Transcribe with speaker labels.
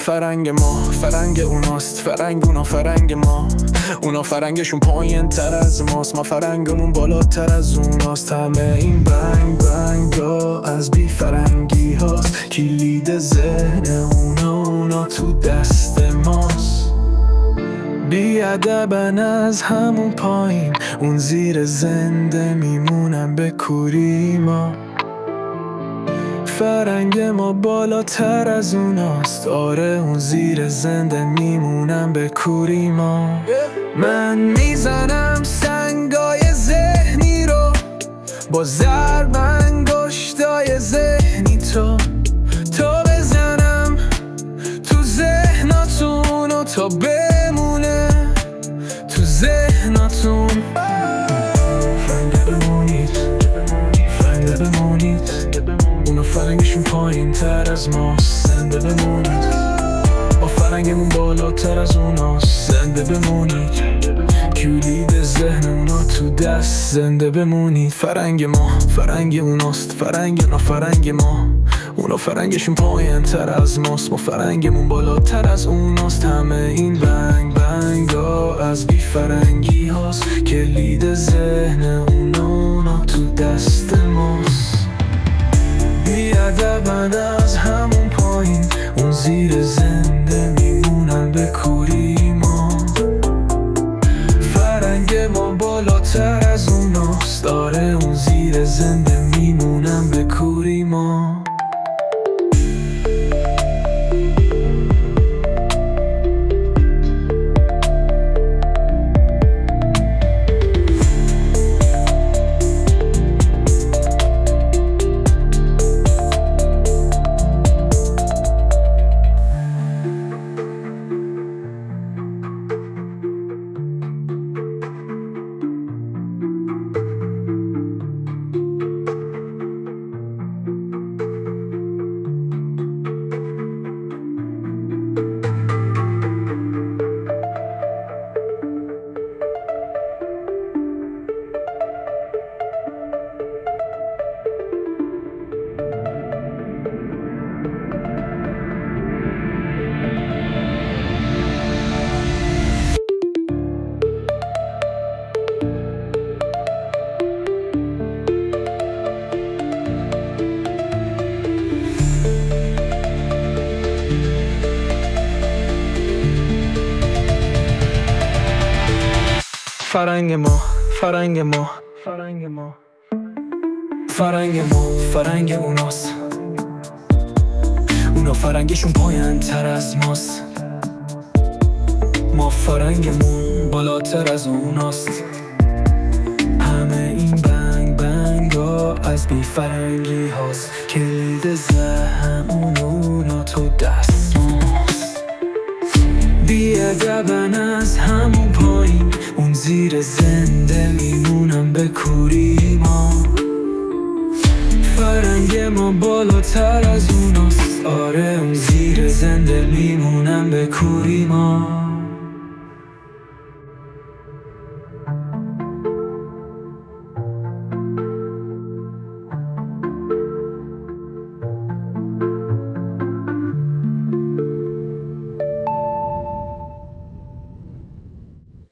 Speaker 1: فرنگ ما فرنگ اوناست. فرنگ اونا فرنگ ما. اونا فرنگشون پایین تر از ماست. ما فرنگمون بالاتر از اوناست. همه این بنگ بنگ از بی فرنگی هاست. کلید ذهن اونا اونا تو دست ماست. بی ادبن از همون پایین. اون زیر زنده میمونن به کوری ما. فرنگ ما بالاتر از اوناست. آره اون زیر زنده میمونم به کوری ما. من می‌زنم سنگای ذهنی رو با ضرب انگشتای ذهنی تو. تا بزنم تو ذهناتون و تا بمونه تو ذهناتون. پایین تر از ماست زنده بمونید با فرنگمون بالاتر از اوناست زنده بمونید کلید ذهن اونا تو دست زنده بمونید فرنگ ما فرنگ اوناست. فرنگ اونا فرنگ ما. اونا فرنگشون پایین تر از ماست. ما فرنگمون بالاتر از اوناست. همه این بنگ بنگ از بی فرنگی هاست. کلید ذهن اونا تو دست ماست. ادبن از همون پایین. اون زیر زنده میمونن به کوری ما فرنگ ما بالاتر از اوناست. داره اون زیر زنده میمونن به کوری ما فرهنگ ما فرهنگ ما فرهنگ ما. فرهنگ ما فرهنگ اوناست. اونا فرهنگشون پایین تر از ماست. ما فرهنگمون بالاتر از اوناست. همه این بنگ بنگ ها از بی فرهنگی هاست. کلید ذهن اون زیر زنده میمونم به کوری ما. فرنگ ما بالاتر از اوناست. آره اون زیر زنده میمونم به کوری ما.